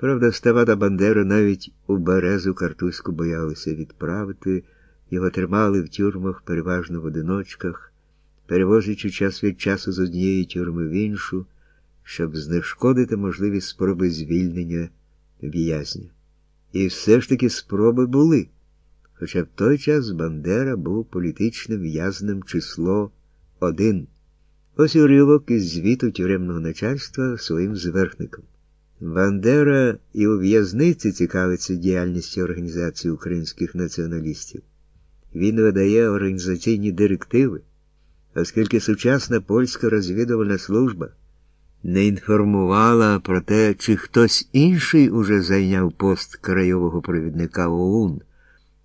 Правда, Ставата Бандера навіть у березу картузьку боялися відправити, його тримали в тюрмах переважно в одиночках, перевозячи час від часу з однієї тюрми в іншу, щоб знешкодити можливість спроби звільнення в'язня. І все ж таки спроби були. Хоча в той час Бандера був політичним в'язнем число один. Ось уривок із звіту тюремного начальства своїм зверхником. Бандера і у в'язниці цікавиться діяльністю Організації українських націоналістів. Він видає організаційні директиви, оскільки сучасна польська розвідувальна служба не інформувала про те, чи хтось інший уже зайняв пост краєвого провідника ОУН,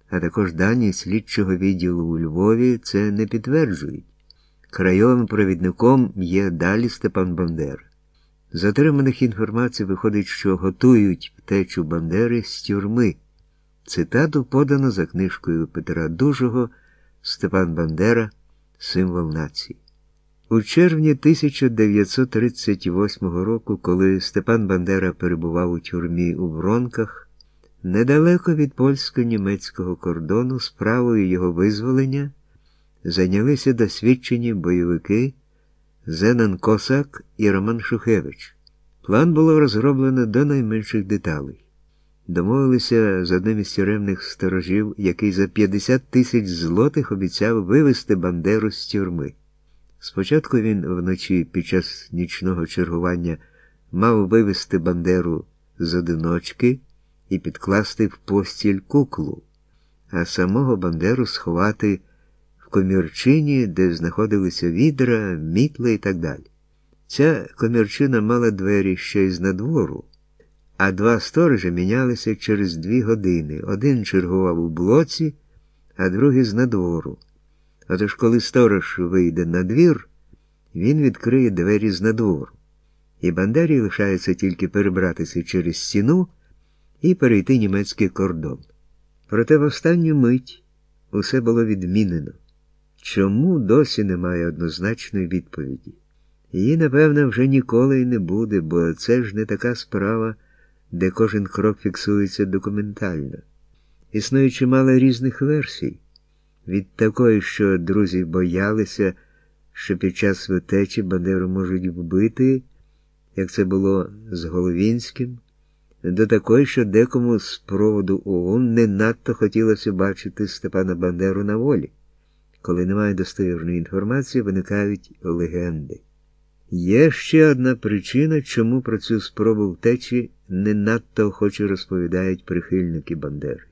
а також дані слідчого відділу у Львові це не підтверджують. Краєвим провідником є далі Степан Бандер. З отриманих інформацій виходить, що готують втечу Бандери з тюрми. Цитату подано за книжкою Петра Дужого Степан Бандера Символ нації. У червні 1938 року, коли Степан Бандера перебував у тюрмі у Вронках, недалеко від польсько-німецького кордону справою його визволення зайнялися досвідчені бойовики Зенан Косак і Роман Шухевич. План було розроблено до найменших деталей. Домовилися з одним із тюремних сторожів, який за 50 тисяч злотих обіцяв вивезти Бандеру з тюрми. Спочатку він вночі під час нічного чергування мав вивезти Бандеру з одиночки і підкласти в постіль куклу, а самого Бандеру сховати комірчині, де знаходилися відра, мітли і так далі. Ця комірчина мала двері ще й з надвору, а два сторожі мінялися через дві години. Один чергував у блоці, а другий з надвору. Отож, коли сторож вийде на двір, він відкриє двері з надвору, і Бандері лишається тільки перебратися через стіну і перейти німецький кордон. Проте в останню мить усе було відмінено. Чому досі немає однозначної відповіді? Її, напевно, вже ніколи й не буде, бо це ж не така справа, де кожен крок фіксується документально. Існує чимало різних версій. Від такої, що друзі боялися, що під час витечі Бандеру можуть вбити, як це було з Головінським, до такої, що декому з проводу ООН не надто хотілося бачити Степана Бандеру на волі. Коли немає достовірної інформації, виникають легенди. Є ще одна причина, чому про цю спробу втечі не надто охоче розповідають прихильники Бандери.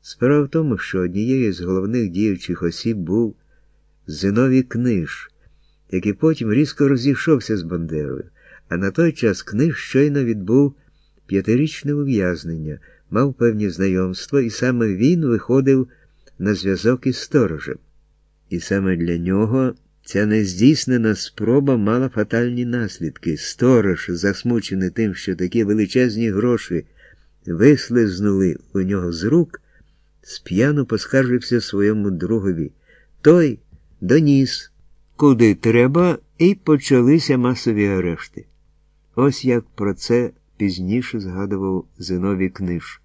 Справа в тому, що однією з головних діючих осіб був Зиновій Книж, який потім різко розійшовся з Бандерою, а на той час книж щойно відбув п'ятирічне ув'язнення, мав певні знайомства, і саме він виходив на зв'язок із сторожем. І саме для нього ця нездійснена спроба мала фатальні наслідки. Сторож, засмучений тим, що такі величезні гроші вислизнули у нього з рук, сп'яну поскаржився своєму другові. Той доніс, куди треба, і почалися масові арешти. Ось як про це пізніше згадував Зиновій Книж.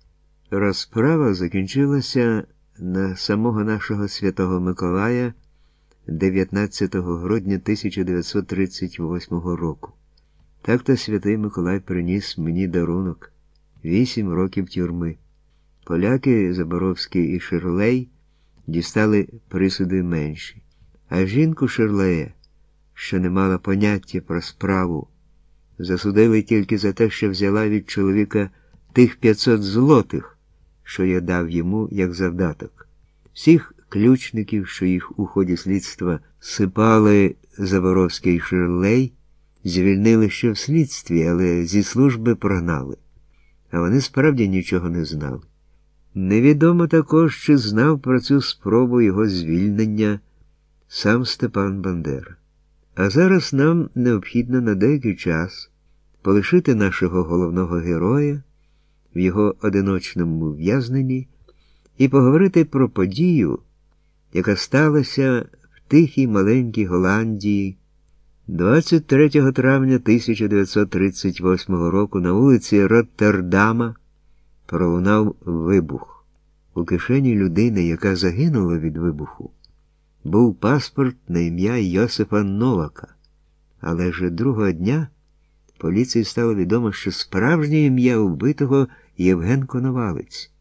Розправа закінчилася на самого нашого святого Миколая 19 грудня 1938 року. Так-то святий Миколай приніс мені дарунок вісім років тюрми. Поляки Заборовський і Шерлей дістали присуди менші, а жінку Шерлея, що не мала поняття про справу, засудили тільки за те, що взяла від чоловіка тих 500 злотих, що я дав йому як завдаток. Всіх ключників, що їх у ході слідства сипали Заборовський і Шерлей, звільнили ще в слідстві, але зі служби прогнали. А вони справді нічого не знали. Невідомо також, чи знав про цю спробу його звільнення сам Степан Бандера. А зараз нам необхідно на деякий час полишити нашого головного героя в його одиночному в'язненні і поговорити про подію, яка сталася в тихій маленькій Голландії 23 травня 1938 року на вулиці Роттердама пролунав вибух. У кишені людини, яка загинула від вибуху, був паспорт на ім'я Йосипа Новака. Але вже другого дня поліції стало відомо, що справжнє ім'я вбитого Євген Коновалець.